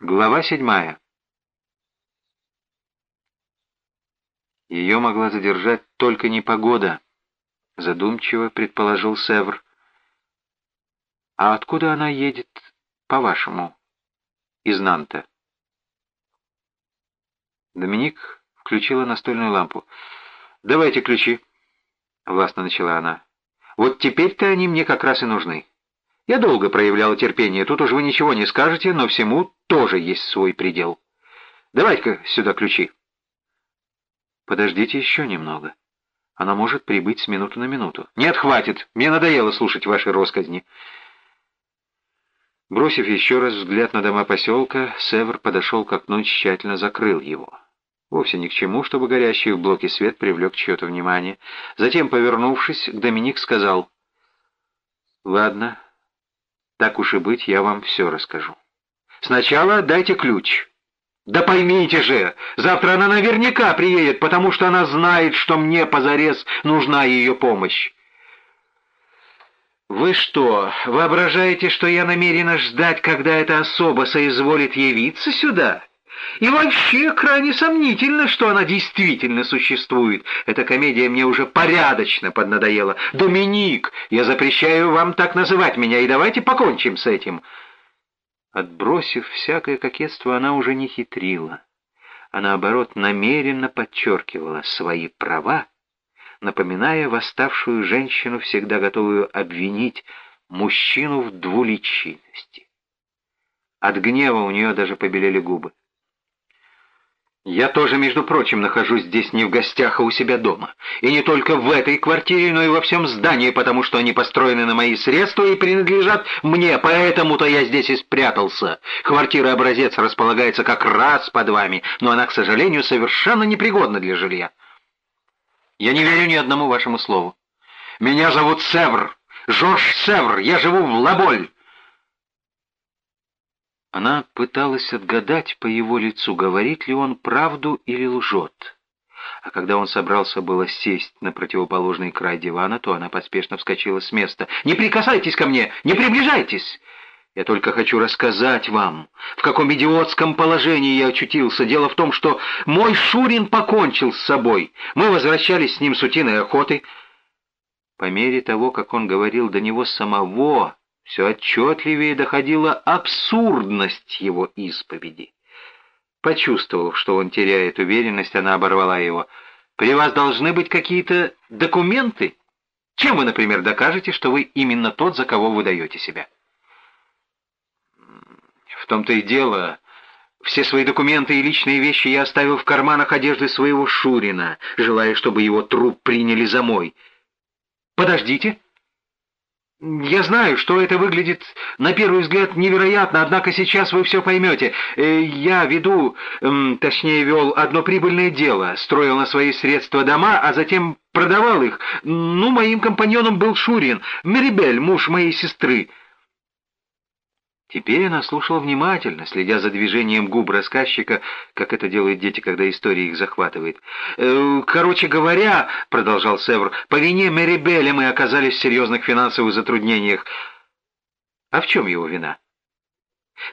Глава седьмая. Ее могла задержать только непогода, задумчиво предположил Севр. А откуда она едет, по-вашему, из Нанта? Доминик включила настольную лампу. «Давайте ключи», — властно начала она. «Вот теперь-то они мне как раз и нужны. Я долго проявляла терпение, тут уж вы ничего не скажете, но всему тоже есть свой предел. Давай-ка сюда ключи». «Подождите еще немного. Она может прибыть с минуты на минуту». «Нет, хватит! Мне надоело слушать ваши росказни». Бросив еще раз взгляд на дома поселка, Север подошел к окну и тщательно закрыл его. Вовсе ни к чему, чтобы горящий в блоке свет привлек чье-то внимание. Затем, повернувшись, Доминик сказал, «Ладно, так уж и быть, я вам все расскажу. Сначала дайте ключ». «Да поймите же, завтра она наверняка приедет, потому что она знает, что мне позарез нужна ее помощь». «Вы что, воображаете, что я намерена ждать, когда эта особа соизволит явиться сюда?» И вообще крайне сомнительно, что она действительно существует. Эта комедия мне уже порядочно поднадоела. Доминик, я запрещаю вам так называть меня, и давайте покончим с этим. Отбросив всякое кокетство, она уже не хитрила, а наоборот намеренно подчеркивала свои права, напоминая восставшую женщину, всегда готовую обвинить мужчину в двуличности. От гнева у нее даже побелели губы. Я тоже, между прочим, нахожусь здесь не в гостях, а у себя дома. И не только в этой квартире, но и во всем здании, потому что они построены на мои средства и принадлежат мне, поэтому-то я здесь и спрятался. Квартира-образец располагается как раз под вами, но она, к сожалению, совершенно непригодна для жилья. Я не верю ни одному вашему слову. Меня зовут Севр, Жорж Севр, я живу в Лаболь. Она пыталась отгадать по его лицу, говорит ли он правду или лжет. А когда он собрался было сесть на противоположный край дивана, то она поспешно вскочила с места. «Не прикасайтесь ко мне! Не приближайтесь!» «Я только хочу рассказать вам, в каком идиотском положении я очутился. Дело в том, что мой Шурин покончил с собой. Мы возвращались с ним с утиной охоты». По мере того, как он говорил до него самого, все отчетливее доходила абсурдность его исповеди. Почувствовав, что он теряет уверенность, она оборвала его. «При вас должны быть какие-то документы? Чем вы, например, докажете, что вы именно тот, за кого вы даете себя?» «В том-то и дело...» Все свои документы и личные вещи я оставил в карманах одежды своего Шурина, желая, чтобы его труп приняли за мой. «Подождите!» Я знаю, что это выглядит на первый взгляд невероятно, однако сейчас вы все поймете. Э, я веду, точнее вел одно прибыльное дело, строил на свои средства дома, а затем продавал их. Ну, моим компаньоном был Шурин, Мерибель, муж моей сестры. Теперь она слушала внимательно, следя за движением губ рассказчика, как это делают дети, когда история их захватывает. «Э, «Короче говоря», — продолжал Севр, — «по вине Мерибеля мы оказались в серьезных финансовых затруднениях». «А в чем его вина?»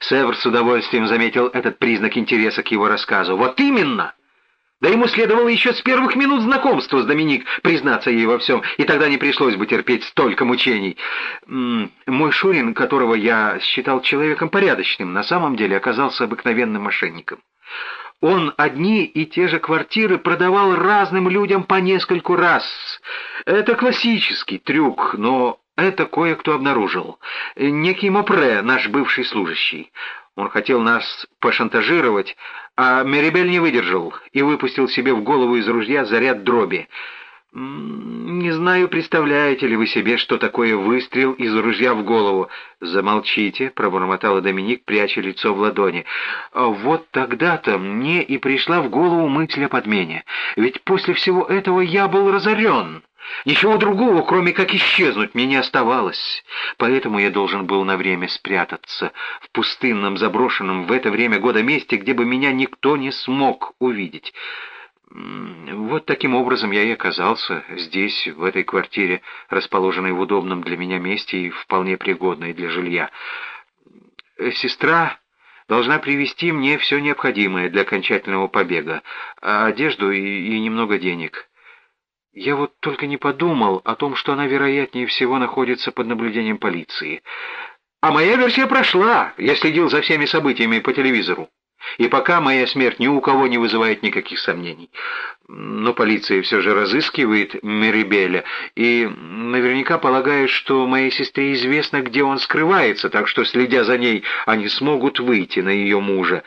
Севр с удовольствием заметил этот признак интереса к его рассказу. «Вот именно!» Да ему следовало еще с первых минут знакомства с Доминик признаться ей во всем, и тогда не пришлось бы терпеть столько мучений. Мой Шурин, которого я считал человеком порядочным, на самом деле оказался обыкновенным мошенником. Он одни и те же квартиры продавал разным людям по нескольку раз. Это классический трюк, но это кое-кто обнаружил. Некий Мопре, наш бывший служащий. Он хотел нас пошантажировать, а Мерибель не выдержал и выпустил себе в голову из ружья заряд дроби. «Не знаю, представляете ли вы себе, что такое выстрел из ружья в голову?» «Замолчите», — пробормотала Доминик, пряча лицо в ладони. «А «Вот тогда-то мне и пришла в голову мысль о подмене. Ведь после всего этого я был разорен». Ничего другого, кроме как исчезнуть, мне не оставалось. Поэтому я должен был на время спрятаться в пустынном, заброшенном в это время года месте, где бы меня никто не смог увидеть. Вот таким образом я и оказался здесь, в этой квартире, расположенной в удобном для меня месте и вполне пригодной для жилья. Сестра должна привезти мне все необходимое для окончательного побега, а одежду и, и немного денег. Я вот только не подумал о том, что она, вероятнее всего, находится под наблюдением полиции. А моя версия прошла. Я следил за всеми событиями по телевизору. И пока моя смерть ни у кого не вызывает никаких сомнений. Но полиция все же разыскивает Мерибеля и наверняка полагает, что моей сестре известно, где он скрывается, так что, следя за ней, они смогут выйти на ее мужа.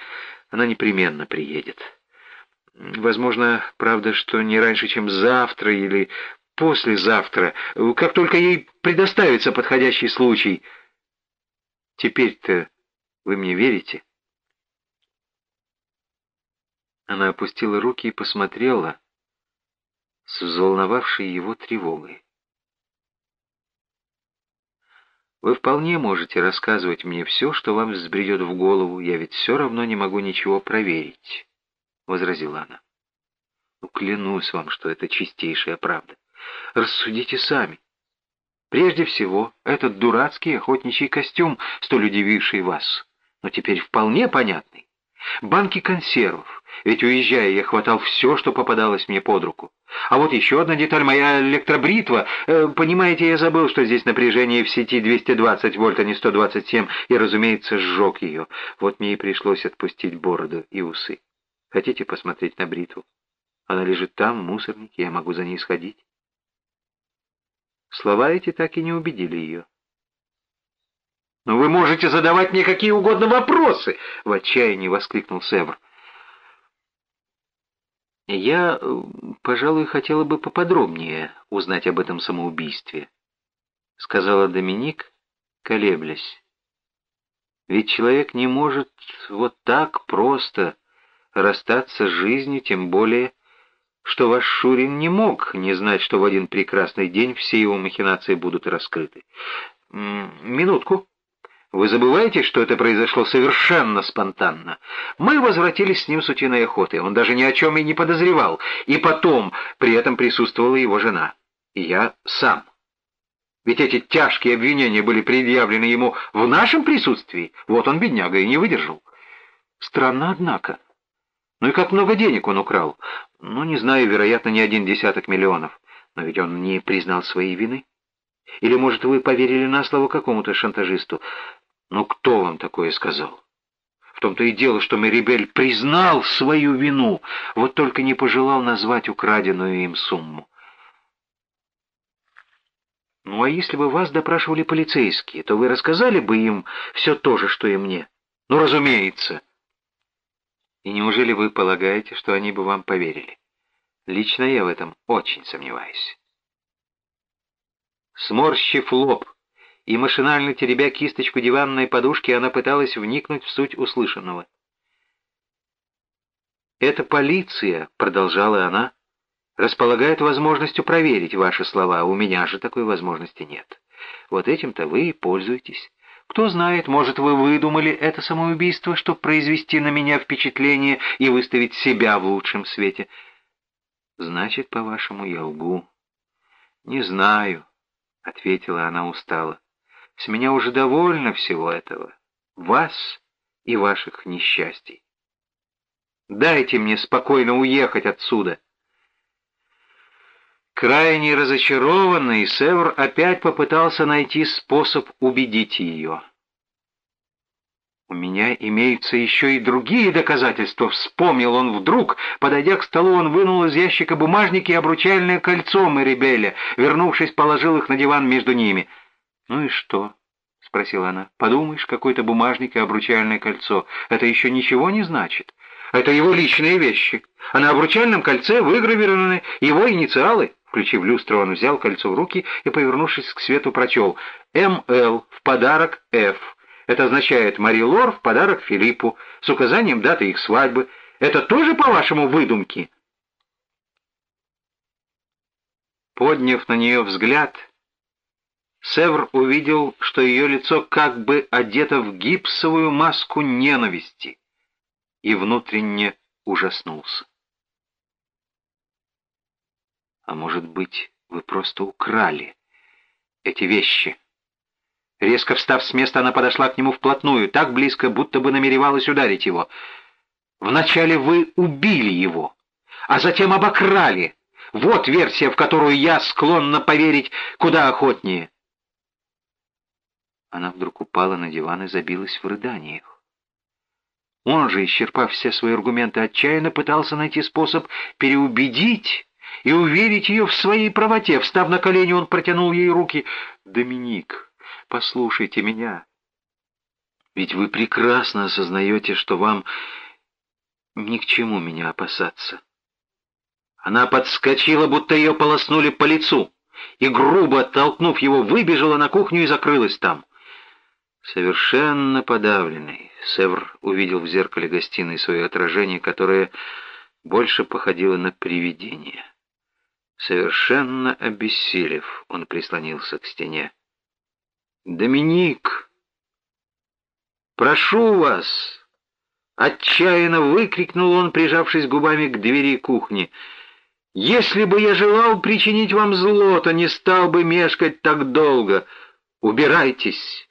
Она непременно приедет. Возможно, правда, что не раньше, чем завтра или послезавтра, как только ей предоставится подходящий случай. Теперь-то вы мне верите?» Она опустила руки и посмотрела с взволновавшей его тревогой. «Вы вполне можете рассказывать мне все, что вам взбредет в голову, я ведь все равно не могу ничего проверить», — возразила она. «Ну, клянусь вам, что это чистейшая правда. Рассудите сами. Прежде всего, этот дурацкий охотничий костюм, столь удививший вас, но теперь вполне понятный. Банки консервов, ведь уезжая я хватал все, что попадалось мне под руку. А вот еще одна деталь, моя электробритва. Э, понимаете, я забыл, что здесь напряжение в сети 220 вольт, а не 127, и, разумеется, сжег ее. Вот мне и пришлось отпустить бороду и усы. Хотите посмотреть на бритву? Она лежит там, в мусорнике, я могу за ней сходить. Слова эти так и не убедили ее. «Но вы можете задавать мне какие угодно вопросы!» — в отчаянии воскликнул Севр. «Я, пожалуй, хотела бы поподробнее узнать об этом самоубийстве», — сказала Доминик, колеблясь. «Ведь человек не может вот так просто расстаться с жизнью, тем более, что ваш Шурин не мог не знать, что в один прекрасный день все его махинации будут раскрыты. Минутку». Вы забываете, что это произошло совершенно спонтанно? Мы возвратились с ним с утиной охоты, он даже ни о чем и не подозревал, и потом при этом присутствовала его жена. И я сам. Ведь эти тяжкие обвинения были предъявлены ему в нашем присутствии. Вот он, бедняга, и не выдержал. Странно, однако. Ну и как много денег он украл? Ну, не знаю, вероятно, не один десяток миллионов. Но ведь он не признал своей вины. Или, может, вы поверили на слово какому-то шантажисту? «Ну кто вам такое сказал?» В том-то и дело, что Мерибель признал свою вину, вот только не пожелал назвать украденную им сумму. Ну а если бы вас допрашивали полицейские, то вы рассказали бы им все то же, что и мне? Ну, разумеется. И неужели вы полагаете, что они бы вам поверили? Лично я в этом очень сомневаюсь. Сморщив лоб, и машинально теребя кисточку диванной подушки, она пыталась вникнуть в суть услышанного. «Эта полиция», — продолжала она, — «располагает возможностью проверить ваши слова, у меня же такой возможности нет. Вот этим-то вы и пользуетесь. Кто знает, может, вы выдумали это самоубийство, чтобы произвести на меня впечатление и выставить себя в лучшем свете. Значит, по-вашему, я лгу». «Не знаю», — ответила она устало. С меня уже довольно всего этого. Вас и ваших несчастий. Дайте мне спокойно уехать отсюда. Крайне разочарованный, Севр опять попытался найти способ убедить ее. «У меня имеются еще и другие доказательства», — вспомнил он вдруг. Подойдя к столу, он вынул из ящика бумажники и обручальное кольцо Мэрибеля. Вернувшись, положил их на диван между ними — «Ну и что?» — спросила она. «Подумаешь, какой-то бумажник и обручальное кольцо. Это еще ничего не значит. Это его личные вещи. А на обручальном кольце выгравированы его инициалы». Включив люстру, он взял кольцо в руки и, повернувшись к свету, прочел «МЛ в подарок Ф». Это означает «Мари Лор в подарок Филиппу» с указанием даты их свадьбы. Это тоже, по-вашему, выдумки?» Подняв на нее взгляд, Севр увидел, что ее лицо как бы одето в гипсовую маску ненависти, и внутренне ужаснулся. «А может быть, вы просто украли эти вещи?» Резко встав с места, она подошла к нему вплотную, так близко, будто бы намеревалась ударить его. «Вначале вы убили его, а затем обокрали. Вот версия, в которую я склонна поверить куда охотнее». Она вдруг упала на диван и забилась в рыданиях. Он же, исчерпав все свои аргументы, отчаянно пытался найти способ переубедить и уверить ее в своей правоте. Встав на колени, он протянул ей руки. «Доминик, послушайте меня. Ведь вы прекрасно осознаете, что вам ни к чему меня опасаться». Она подскочила, будто ее полоснули по лицу, и, грубо оттолкнув его, выбежала на кухню и закрылась там. Совершенно подавленный, Севр увидел в зеркале гостиной свое отражение, которое больше походило на привидение. Совершенно обессилев, он прислонился к стене. «Доминик! Прошу вас!» Отчаянно выкрикнул он, прижавшись губами к двери кухни. «Если бы я желал причинить вам зло, то не стал бы мешкать так долго. Убирайтесь!»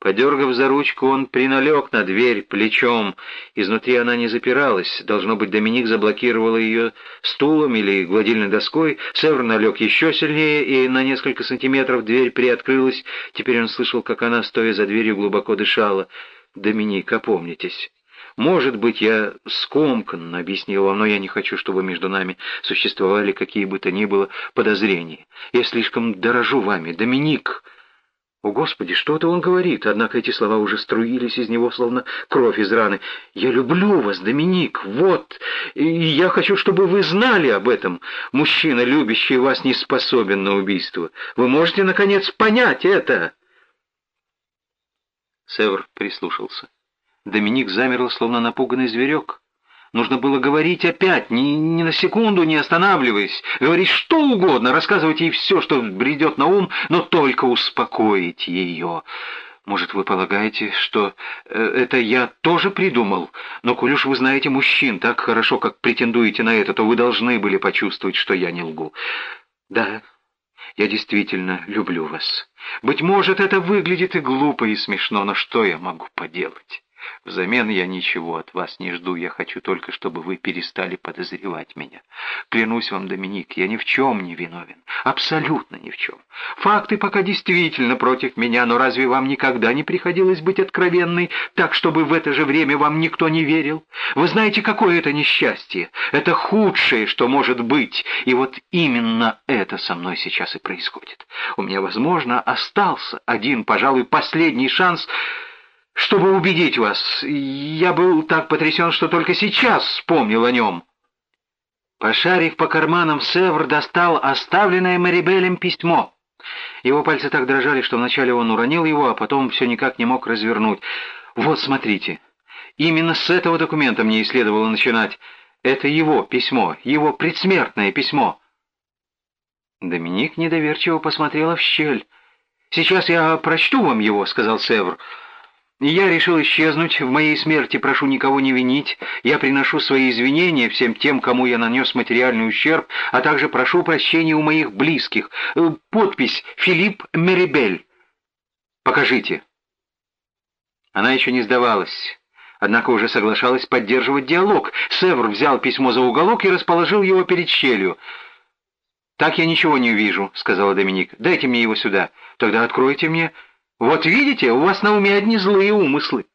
Подергав за ручку, он приналег на дверь плечом. Изнутри она не запиралась. Должно быть, Доминик заблокировал ее стулом или гладильной доской. Север налег еще сильнее, и на несколько сантиметров дверь приоткрылась. Теперь он слышал, как она, стоя за дверью, глубоко дышала. «Доминик, опомнитесь». «Может быть, я скомкан», — объяснил он, — «но я не хочу, чтобы между нами существовали какие бы то ни было подозрения. Я слишком дорожу вами, Доминик». О, Господи, что-то он говорит, однако эти слова уже струились из него, словно кровь из раны. «Я люблю вас, Доминик, вот, и я хочу, чтобы вы знали об этом. Мужчина, любящий вас, не способен на убийство. Вы можете, наконец, понять это?» Севр прислушался. Доминик замерл, словно напуганный зверек. Нужно было говорить опять, ни, ни на секунду не останавливаясь, говорить что угодно, рассказывать ей все, что бредет на ум, но только успокоить ее. Может, вы полагаете, что э, это я тоже придумал? Но коль вы знаете мужчин так хорошо, как претендуете на это, то вы должны были почувствовать, что я не лгу. Да, я действительно люблю вас. Быть может, это выглядит и глупо, и смешно, но что я могу поделать? Взамен я ничего от вас не жду, я хочу только, чтобы вы перестали подозревать меня. Клянусь вам, Доминик, я ни в чем не виновен, абсолютно ни в чем. Факты пока действительно против меня, но разве вам никогда не приходилось быть откровенной, так, чтобы в это же время вам никто не верил? Вы знаете, какое это несчастье? Это худшее, что может быть, и вот именно это со мной сейчас и происходит. У меня, возможно, остался один, пожалуй, последний шанс чтобы убедить вас. Я был так потрясен, что только сейчас вспомнил о нем». Пошарив по карманам, Севр достал оставленное Марибелем письмо. Его пальцы так дрожали, что вначале он уронил его, а потом все никак не мог развернуть. «Вот, смотрите. Именно с этого документа мне и следовало начинать. Это его письмо, его предсмертное письмо». Доминик недоверчиво посмотрела в щель. «Сейчас я прочту вам его», — сказал Севр. Я решил исчезнуть, в моей смерти прошу никого не винить, я приношу свои извинения всем тем, кому я нанес материальный ущерб, а также прошу прощения у моих близких. Э, подпись «Филипп Мерибель». Покажите. Она еще не сдавалась, однако уже соглашалась поддерживать диалог. Севр взял письмо за уголок и расположил его перед щелью. «Так я ничего не увижу», — сказала Доминик. «Дайте мне его сюда. Тогда откройте мне». Вот видите, у вас на уме одни злые умыслы.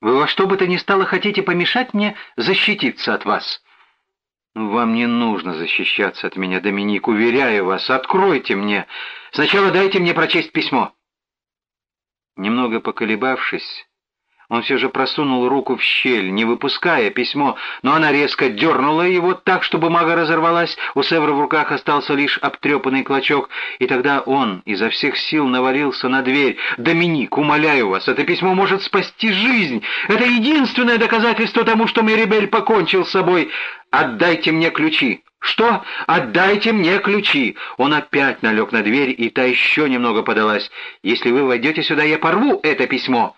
Вы во что бы то ни стало хотите помешать мне защититься от вас. Вам не нужно защищаться от меня, Доминик, уверяю вас. Откройте мне. Сначала дайте мне прочесть письмо. Немного поколебавшись, он все же просунул руку в щель, не выпуская письмо, но она резко дернула его так, что бумага разорвалась, у Севра в руках остался лишь обтрепанный клочок, и тогда он изо всех сил навалился на дверь. «Доминик, умоляю вас, это письмо может спасти жизнь! Это единственное доказательство тому, что Мерибель покончил с собой! Отдайте мне ключи!» «Что? Отдайте мне ключи!» Он опять налег на дверь, и та еще немного подалась. «Если вы войдете сюда, я порву это письмо!»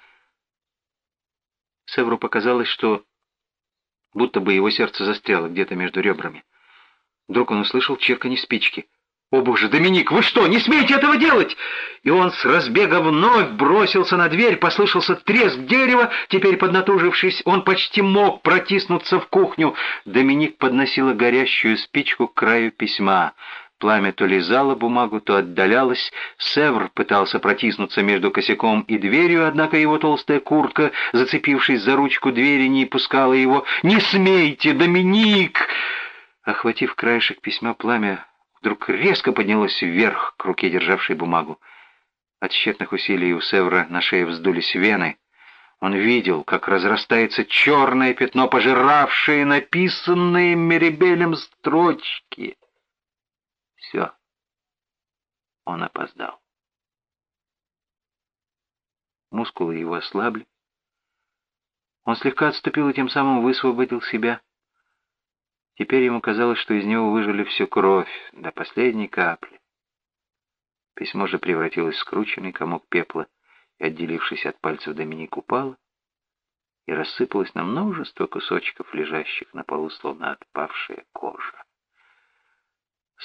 Севру показалось, что будто бы его сердце застряло где-то между ребрами. Вдруг он услышал чирканье спички. «О боже, Доминик, вы что, не смеете этого делать?» И он с разбега вновь бросился на дверь, послышался треск дерева, теперь поднатужившись, он почти мог протиснуться в кухню. Доминик подносила горящую спичку к краю письма. Пламя то лизало бумагу, то отдалялось. Севр пытался протиснуться между косяком и дверью, однако его толстая куртка, зацепившись за ручку двери, не пускала его. «Не смейте, Доминик!» Охватив краешек письма, пламя вдруг резко поднялась вверх к руке, державшей бумагу. От тщетных усилий у Севра на шее вздулись вены. Он видел, как разрастается черное пятно, пожиравшее написанные Мерибелем строчки. Все. Он опоздал. Мускулы его ослабли. Он слегка отступил и тем самым высвободил себя. Теперь ему казалось, что из него выжили всю кровь до последней капли. Письмо же превратилось в скрученный комок пепла, и, отделившись от пальцев, Доминик упала и рассыпалась на множество кусочков, лежащих на полу, словно отпавшая кожа.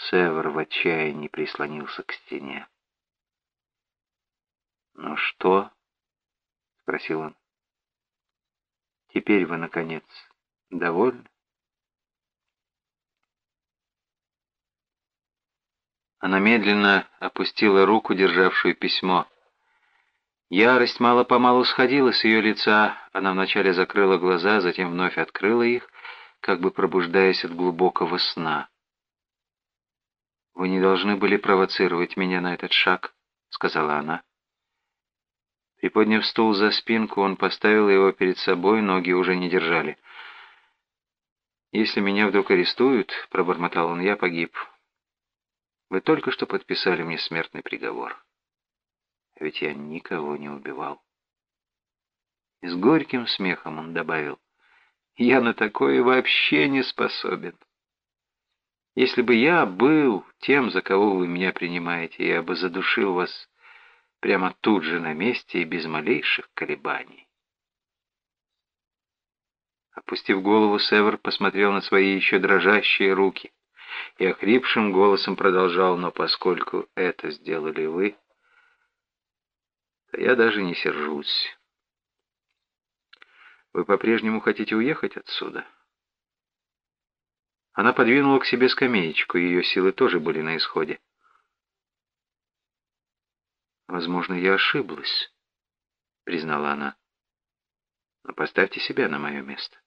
Север в отчаянии прислонился к стене. «Ну что?» — спросил он. «Теперь вы, наконец, довольны?» Она медленно опустила руку, державшую письмо. Ярость мало-помалу сходила с ее лица. Она вначале закрыла глаза, затем вновь открыла их, как бы пробуждаясь от глубокого сна. «Вы не должны были провоцировать меня на этот шаг», — сказала она. Приподняв стул за спинку, он поставил его перед собой, ноги уже не держали. «Если меня вдруг арестуют», — пробормотал он, — «я погиб. Вы только что подписали мне смертный приговор. Ведь я никого не убивал. И с горьким смехом он добавил, я на такое вообще не способен. Если бы я был тем, за кого вы меня принимаете, я бы задушил вас прямо тут же на месте и без малейших колебаний. Опустив голову, Север посмотрел на свои еще дрожащие руки и охрипшим голосом продолжал, но поскольку это сделали вы, то я даже не сержусь. Вы по-прежнему хотите уехать отсюда? Она подвинула к себе скамеечку, ее силы тоже были на исходе. «Возможно, я ошиблась», — признала она. «Но поставьте себя на мое место.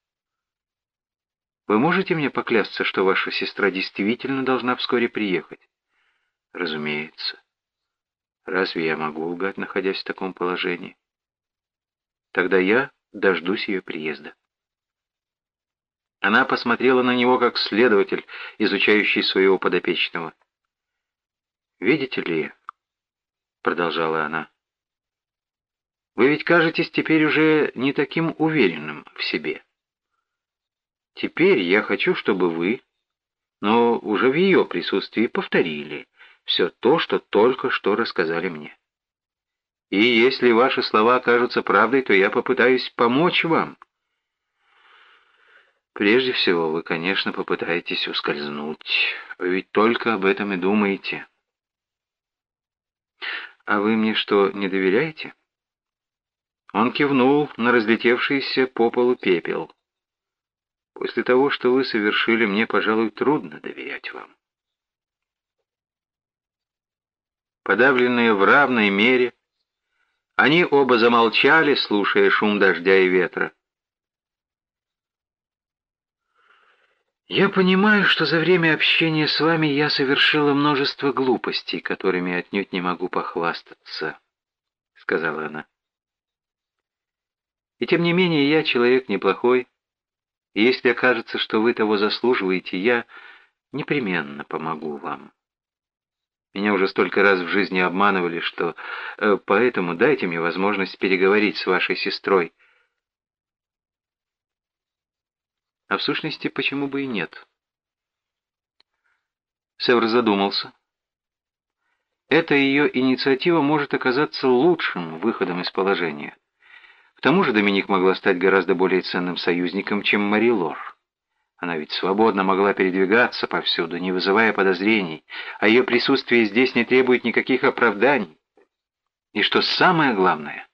Вы можете мне поклясться, что ваша сестра действительно должна вскоре приехать? Разумеется. Разве я могу лгать, находясь в таком положении? Тогда я дождусь ее приезда. Она посмотрела на него как следователь, изучающий своего подопечного. «Видите ли», — продолжала она, — «вы ведь кажетесь теперь уже не таким уверенным в себе». Теперь я хочу, чтобы вы, но уже в ее присутствии повторили все то, что только что рассказали мне. И если ваши слова окажутся правдой, то я попытаюсь помочь вам. Прежде всего, вы, конечно, попытаетесь ускользнуть. Вы ведь только об этом и думаете. А вы мне что, не доверяете? Он кивнул на разлетевшийся по полу пепел. После того, что вы совершили, мне, пожалуй, трудно доверять вам. Подавленные в равной мере, они оба замолчали, слушая шум дождя и ветра. «Я понимаю, что за время общения с вами я совершила множество глупостей, которыми отнюдь не могу похвастаться», — сказала она. «И тем не менее я человек неплохой, и если окажется, что вы того заслуживаете, я непременно помогу вам. Меня уже столько раз в жизни обманывали, что... Э, поэтому дайте мне возможность переговорить с вашей сестрой. А в сущности, почему бы и нет? Севр задумался. Эта ее инициатива может оказаться лучшим выходом из положения. К тому же Доминик могла стать гораздо более ценным союзником, чем Мари Лор. Она ведь свободно могла передвигаться повсюду, не вызывая подозрений, а ее присутствие здесь не требует никаких оправданий. И что самое главное,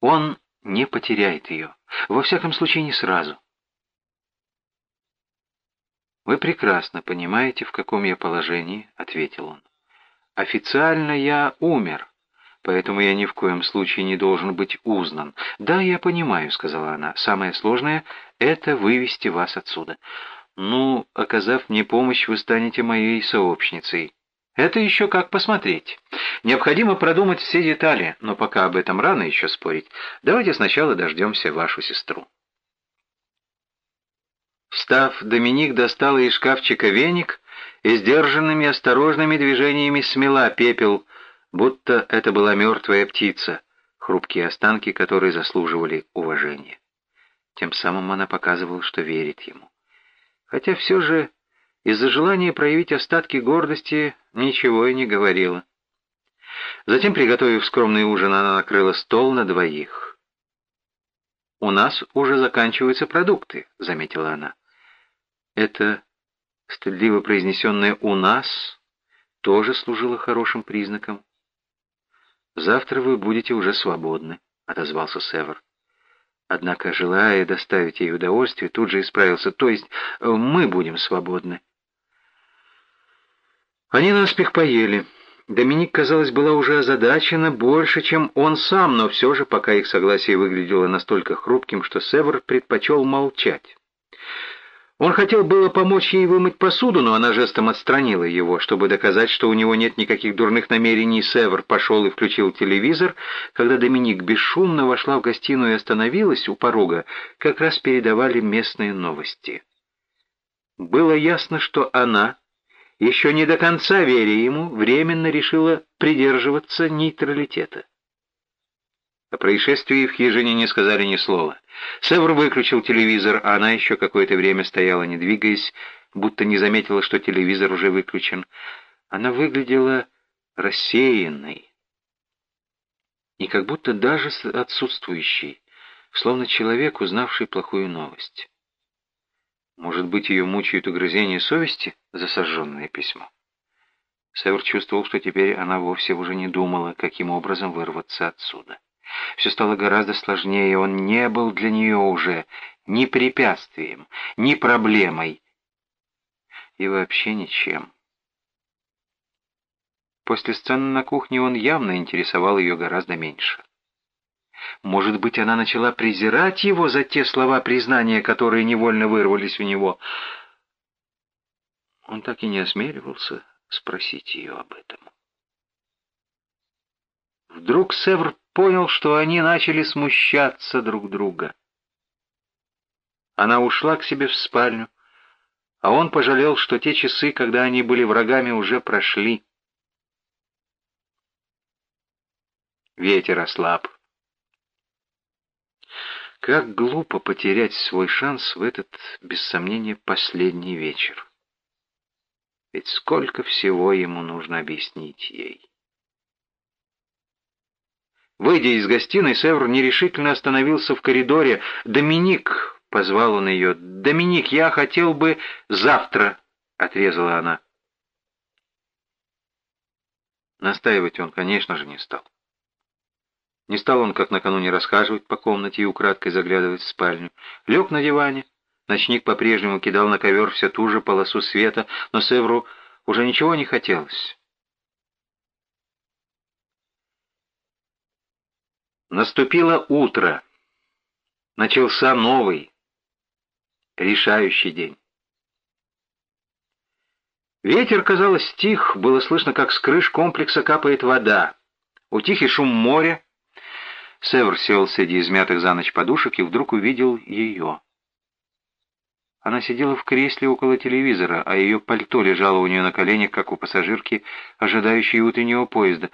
он не потеряет ее, во всяком случае не сразу. «Вы прекрасно понимаете, в каком я положении», — ответил он. «Официально я умер, поэтому я ни в коем случае не должен быть узнан. Да, я понимаю, сказала она. Самое сложное — это вывести вас отсюда. Ну, оказав мне помощь, вы станете моей сообщницей. Это еще как посмотреть. Необходимо продумать все детали, но пока об этом рано еще спорить. Давайте сначала дождемся вашу сестру. Встав, Доминик достала из шкафчика веник и сдержанными осторожными движениями смела пепел будто это была мертвая птица, хрупкие останки которой заслуживали уважения. Тем самым она показывала, что верит ему. Хотя все же из-за желания проявить остатки гордости ничего и не говорила. Затем, приготовив скромный ужин, она накрыла стол на двоих. «У нас уже заканчиваются продукты», — заметила она. Это стыдливо произнесенное «у нас» тоже служило хорошим признаком. «Завтра вы будете уже свободны», — отозвался Север. Однако, желая доставить ей удовольствие, тут же исправился. «То есть э, мы будем свободны». Они наспех поели. Доминик, казалось, была уже озадачена больше, чем он сам, но все же, пока их согласие выглядело настолько хрупким, что Север предпочел молчать. Он хотел было помочь ей вымыть посуду, но она жестом отстранила его, чтобы доказать, что у него нет никаких дурных намерений. Север пошел и включил телевизор. Когда Доминик бесшумно вошла в гостиную и остановилась у порога, как раз передавали местные новости. Было ясно, что она, еще не до конца веря ему, временно решила придерживаться нейтралитета. О происшествии в хижине не сказали ни слова. Север выключил телевизор, а она еще какое-то время стояла, не двигаясь, будто не заметила, что телевизор уже выключен. Она выглядела рассеянной и как будто даже отсутствующей, словно человек, узнавший плохую новость. Может быть, ее мучают угрызения совести за сожженное письмо? Север чувствовал, что теперь она вовсе уже не думала, каким образом вырваться отсюда. Все стало гораздо сложнее, он не был для нее уже ни препятствием, ни проблемой и вообще ничем. После сцены на кухне он явно интересовал ее гораздо меньше. Может быть, она начала презирать его за те слова признания, которые невольно вырвались у него. Он так и не осмеливался спросить ее об этом. Вдруг Севр понял, что они начали смущаться друг друга. Она ушла к себе в спальню, а он пожалел, что те часы, когда они были врагами, уже прошли. Ветер ослаб. Как глупо потерять свой шанс в этот, без сомнения, последний вечер. Ведь сколько всего ему нужно объяснить ей. Выйдя из гостиной, Севр нерешительно остановился в коридоре. «Доминик!» — позвал он ее. «Доминик, я хотел бы завтра!» — отрезала она. Настаивать он, конечно же, не стал. Не стал он, как накануне, расхаживать по комнате и украдкой заглядывать в спальню. Лег на диване. Ночник по-прежнему кидал на ковер все ту же полосу света, но Севру уже ничего не хотелось. Наступило утро. Начался новый, решающий день. Ветер, казалось, стих, было слышно, как с крыш комплекса капает вода. Утих и шум моря. Север сел среди измятых за ночь подушек и вдруг увидел ее. Она сидела в кресле около телевизора, а ее пальто лежало у нее на коленях, как у пассажирки, ожидающей утреннего поезда.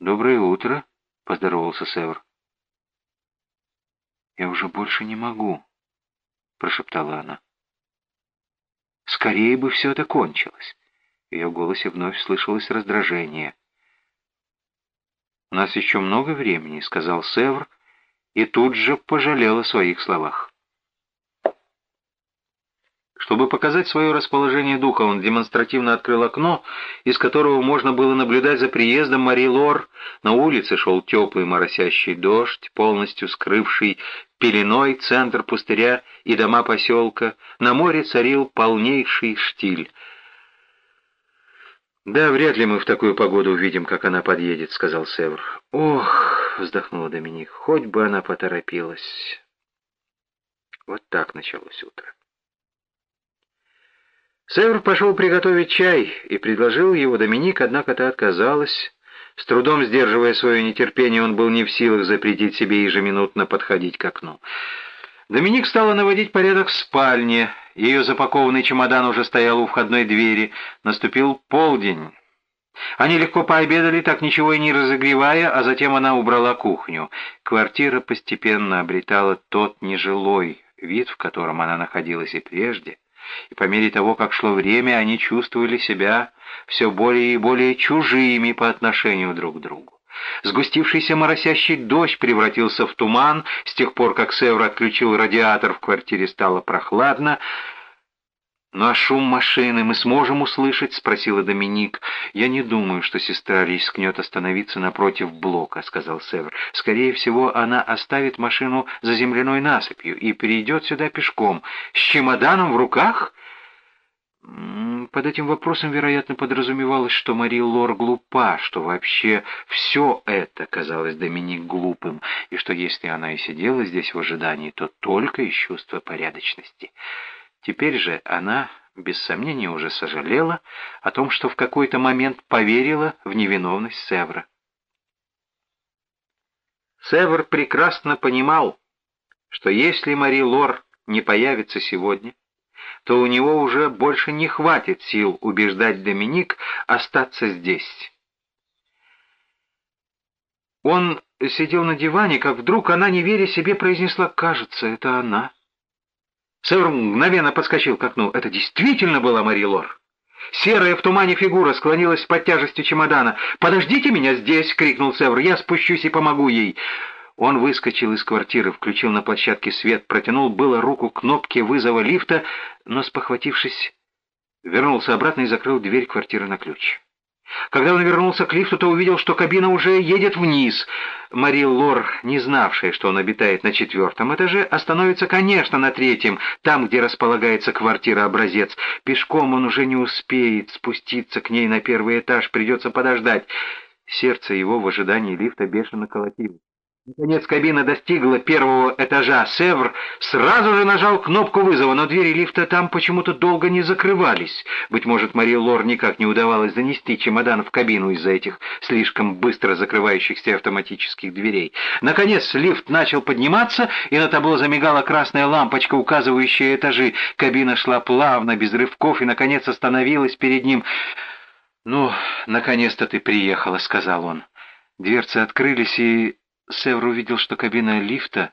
«Доброе утро», — поздоровался Север. «Я уже больше не могу», — прошептала она. «Скорее бы все это кончилось». В ее голосе вновь слышалось раздражение. «У нас еще много времени», — сказал Севр, и тут же пожалел о своих словах. Чтобы показать свое расположение духа, он демонстративно открыл окно, из которого можно было наблюдать за приездом Мари Лор. На улице шел теплый моросящий дождь, полностью скрывший пеленой центр пустыря и дома поселка. На море царил полнейший штиль. «Да, вряд ли мы в такую погоду увидим, как она подъедет», — сказал Севр. «Ох», — вздохнула Доминик, — «хоть бы она поторопилась». Вот так началось утро. Севр пошел приготовить чай и предложил его Доминик, однако та отказалась. С трудом сдерживая свое нетерпение, он был не в силах запретить себе ежеминутно подходить к окну. Доминик стала наводить порядок в спальне. Ее запакованный чемодан уже стоял у входной двери. Наступил полдень. Они легко пообедали, так ничего и не разогревая, а затем она убрала кухню. Квартира постепенно обретала тот нежилой вид, в котором она находилась и прежде и по мере того, как шло время, они чувствовали себя все более и более чужими по отношению друг к другу. Сгустившийся моросящий дождь превратился в туман, с тех пор, как Севр отключил радиатор, в квартире стало прохладно, «Ну а шум машины мы сможем услышать?» — спросила Доминик. «Я не думаю, что сестра рискнет остановиться напротив блока», — сказал Север. «Скорее всего, она оставит машину за земляной насыпью и перейдет сюда пешком. С чемоданом в руках?» Под этим вопросом, вероятно, подразумевалось, что Мари Лор глупа, что вообще все это казалось Доминик глупым, и что если она и сидела здесь в ожидании, то только из чувства порядочности. Теперь же она, без сомнения, уже сожалела о том, что в какой-то момент поверила в невиновность Севра. Севр прекрасно понимал, что если Мари Лор не появится сегодня, то у него уже больше не хватит сил убеждать Доминик остаться здесь. Он сидел на диване, как вдруг она, не веря себе, произнесла «Кажется, это она». Север мгновенно подскочил к окну. Это действительно была Мари Лор. Серая в тумане фигура склонилась под тяжестью чемодана. «Подождите меня здесь!» — крикнул Север. «Я спущусь и помогу ей!» Он выскочил из квартиры, включил на площадке свет, протянул было руку к кнопке вызова лифта, но, спохватившись, вернулся обратно и закрыл дверь квартиры на ключ. Когда он вернулся к лифту, то увидел, что кабина уже едет вниз. Мари Лор, не знавшая, что он обитает на четвертом этаже, остановится, конечно, на третьем, там, где располагается квартира-образец. Пешком он уже не успеет спуститься к ней на первый этаж, придется подождать. Сердце его в ожидании лифта бешено колотилось. Наконец кабина достигла первого этажа. Севр сразу же нажал кнопку вызова, но двери лифта там почему-то долго не закрывались. Быть может, Марии Лор никак не удавалось занести чемодан в кабину из-за этих слишком быстро закрывающихся автоматических дверей. Наконец лифт начал подниматься, и на табло замигала красная лампочка, указывающая этажи. Кабина шла плавно, без рывков, и, наконец, остановилась перед ним. «Ну, наконец-то ты приехала», — сказал он. Дверцы открылись, и Севр увидел, что кабина лифта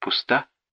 пуста.